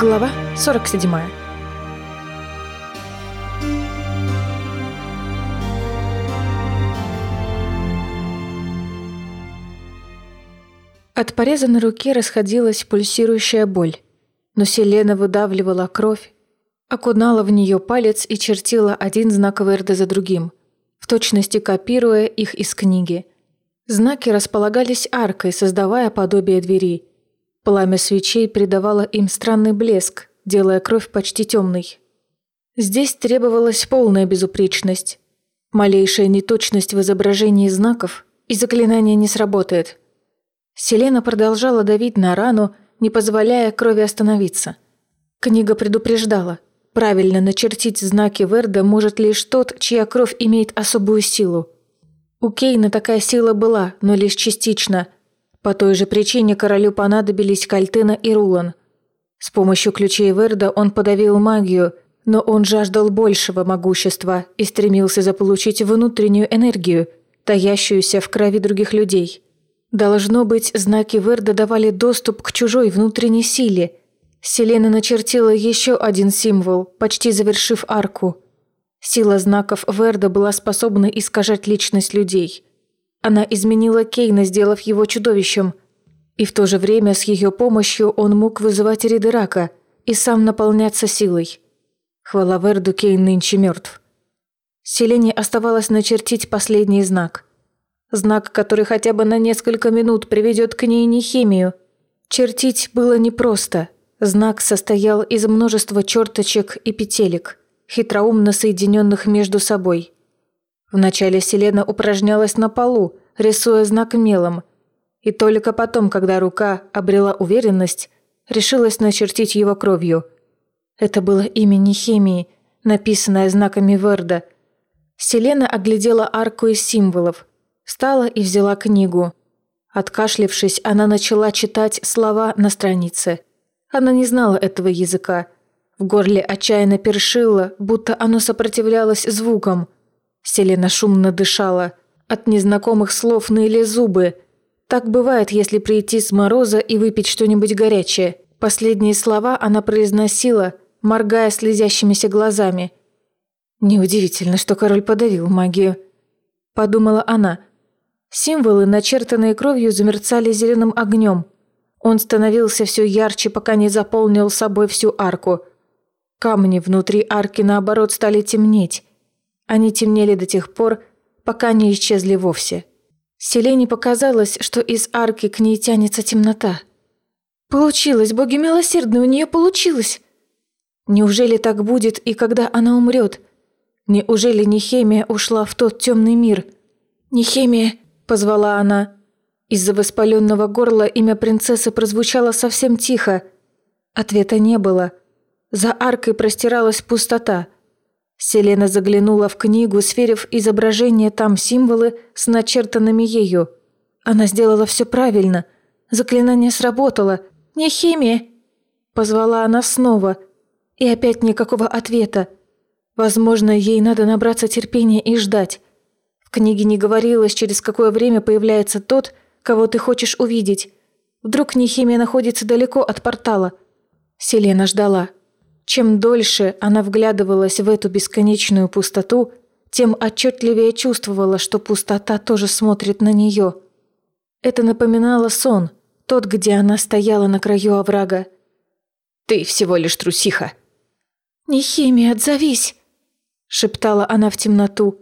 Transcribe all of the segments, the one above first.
Глава 47 От пореза на руке расходилась пульсирующая боль, но Селена выдавливала кровь, окунала в нее палец и чертила один знак Верда за другим, в точности копируя их из книги. Знаки располагались аркой, создавая подобие двери – Пламя свечей придавало им странный блеск, делая кровь почти темной. Здесь требовалась полная безупречность. Малейшая неточность в изображении знаков, и заклинание не сработает. Селена продолжала давить на рану, не позволяя крови остановиться. Книга предупреждала, правильно начертить знаки Верда может лишь тот, чья кровь имеет особую силу. У Кейна такая сила была, но лишь частично – по той же причине королю понадобились Кальтена и Рулан. С помощью ключей Верда он подавил магию, но он жаждал большего могущества и стремился заполучить внутреннюю энергию, таящуюся в крови других людей. Должно быть, знаки Верда давали доступ к чужой внутренней силе. Селена начертила еще один символ, почти завершив арку. Сила знаков Верда была способна искажать личность людей – она изменила Кейна, сделав его чудовищем. И в то же время с ее помощью он мог вызывать Ридерака и сам наполняться силой. Хвала Верду, Кейн нынче мертв. Селене оставалось начертить последний знак. Знак, который хотя бы на несколько минут приведет к ней нехимию. Чертить было непросто. Знак состоял из множества черточек и петелек, хитроумно соединенных между собой – Вначале Селена упражнялась на полу, рисуя знак мелом, и только потом, когда рука обрела уверенность, решилась начертить его кровью. Это было имя Нехемии, написанное знаками Верда. Селена оглядела арку из символов, встала и взяла книгу. Откашлившись, она начала читать слова на странице. Она не знала этого языка. В горле отчаянно першило, будто оно сопротивлялось звукам – Селена шумно дышала. От незнакомых слов ныли зубы. Так бывает, если прийти с мороза и выпить что-нибудь горячее. Последние слова она произносила, моргая слезящимися глазами. «Неудивительно, что король подавил магию», – подумала она. Символы, начертанные кровью, замерцали зеленым огнем. Он становился все ярче, пока не заполнил собой всю арку. Камни внутри арки, наоборот, стали темнеть. Они темнели до тех пор, пока не исчезли вовсе. Селене показалось, что из арки к ней тянется темнота. «Получилось, боги милосердны, у нее получилось!» Неужели так будет и когда она умрет? Неужели Нехемия ушла в тот темный мир? «Нехемия!» – позвала она. Из-за воспаленного горла имя принцессы прозвучало совсем тихо. Ответа не было. За аркой простиралась пустота – Селена заглянула в книгу, сверив изображение там символы с начертанными ею. Она сделала все правильно. Заклинание сработало. «Не химия!» Позвала она снова. И опять никакого ответа. Возможно, ей надо набраться терпения и ждать. В книге не говорилось, через какое время появляется тот, кого ты хочешь увидеть. Вдруг Нехимия находится далеко от портала. Селена ждала. Чем дольше она вглядывалась в эту бесконечную пустоту, тем отчетливее чувствовала, что пустота тоже смотрит на нее. Это напоминало сон, тот, где она стояла на краю оврага. «Ты всего лишь трусиха!» «Не химия, отзовись!» – шептала она в темноту.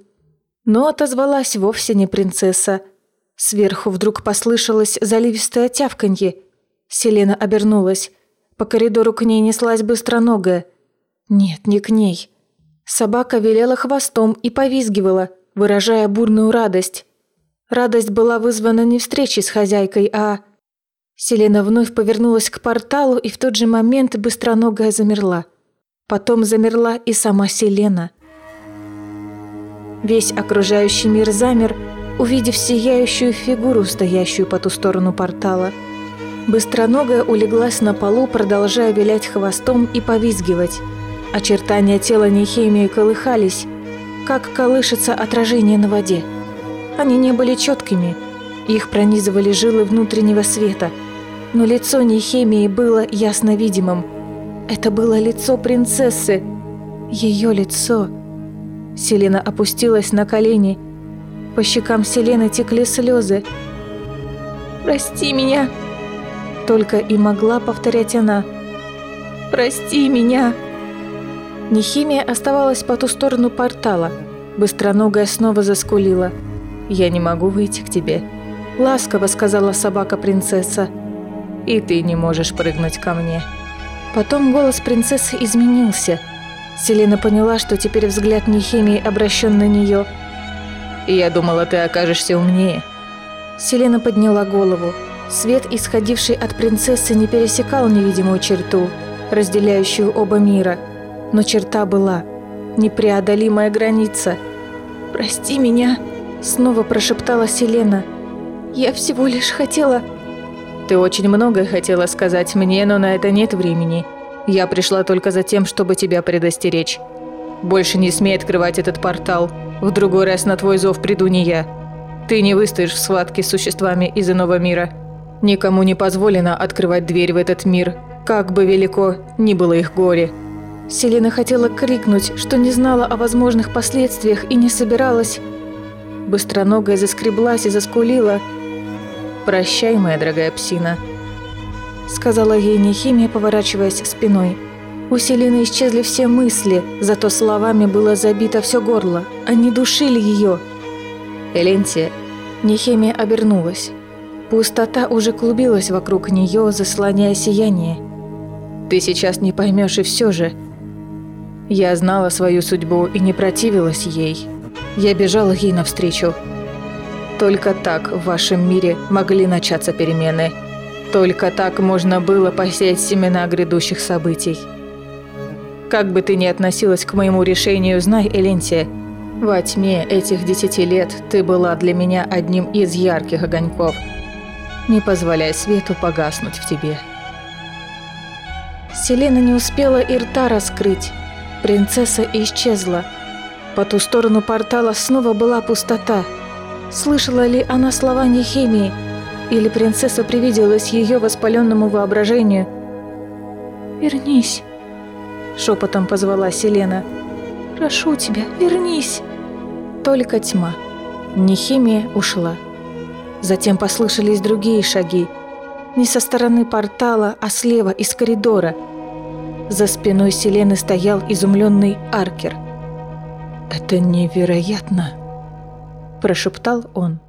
Но отозвалась вовсе не принцесса. Сверху вдруг послышалось заливистое тявканье. Селена обернулась. По коридору к ней неслась быстроногая. Нет, не к ней. Собака велела хвостом и повизгивала, выражая бурную радость. Радость была вызвана не встречей с хозяйкой, а... Селена вновь повернулась к порталу, и в тот же момент быстроногая замерла. Потом замерла и сама Селена. Весь окружающий мир замер, увидев сияющую фигуру, стоящую по ту сторону портала – Быстроногая улеглась на полу, продолжая вилять хвостом и повизгивать. Очертания тела Нехемии колыхались, как колышется отражение на воде. Они не были четкими, их пронизывали жилы внутреннего света, но лицо Нехемии было ясно видимым. Это было лицо принцессы. Ее лицо. Селена опустилась на колени. По щекам Селены текли слезы. «Прости меня!» Только и могла повторять она. «Прости меня!» Нехимия оставалась по ту сторону портала. Быстроногая снова заскулила. «Я не могу выйти к тебе», — ласково сказала собака-принцесса. «И ты не можешь прыгнуть ко мне». Потом голос принцессы изменился. Селена поняла, что теперь взгляд Нехимии обращен на нее. «Я думала, ты окажешься умнее». Селена подняла голову. Свет, исходивший от принцессы, не пересекал невидимую черту, разделяющую оба мира. Но черта была. Непреодолимая граница. «Прости меня», — снова прошептала Селена. «Я всего лишь хотела...» «Ты очень многое хотела сказать мне, но на это нет времени. Я пришла только за тем, чтобы тебя предостеречь. Больше не смей открывать этот портал. В другой раз на твой зов приду не я. Ты не выстоишь в схватке с существами из иного мира. Никому не позволено открывать дверь в этот мир, как бы велико ни было их горе». Селена хотела крикнуть, что не знала о возможных последствиях и не собиралась. Быстроногая заскреблась и заскулила. «Прощай, моя дорогая псина», — сказала ей Нехимия, поворачиваясь спиной. У Селины исчезли все мысли, зато словами было забито все горло. Они душили ее. Эленсия. Нехимия обернулась. Пустота уже клубилась вокруг нее, заслоняя сияние. «Ты сейчас не поймешь и все же», я знала свою судьбу и не противилась ей. Я бежала ей навстречу. Только так в вашем мире могли начаться перемены. Только так можно было посеять семена грядущих событий. Как бы ты ни относилась к моему решению, знай, Эленсия, во тьме этих десяти лет ты была для меня одним из ярких огоньков. Не позволяй свету погаснуть в тебе. Селена не успела и рта раскрыть. Принцесса исчезла. По ту сторону портала снова была пустота. Слышала ли она слова Нехемии? Или принцесса привиделась ее воспаленному воображению? «Вернись!» Шепотом позвала Селена. «Прошу тебя, вернись!» Только тьма. Нехимия ушла. Затем послышались другие шаги. Не со стороны портала, а слева из коридора – за спиной Селены стоял изумленный Аркер. «Это невероятно!» – прошептал он.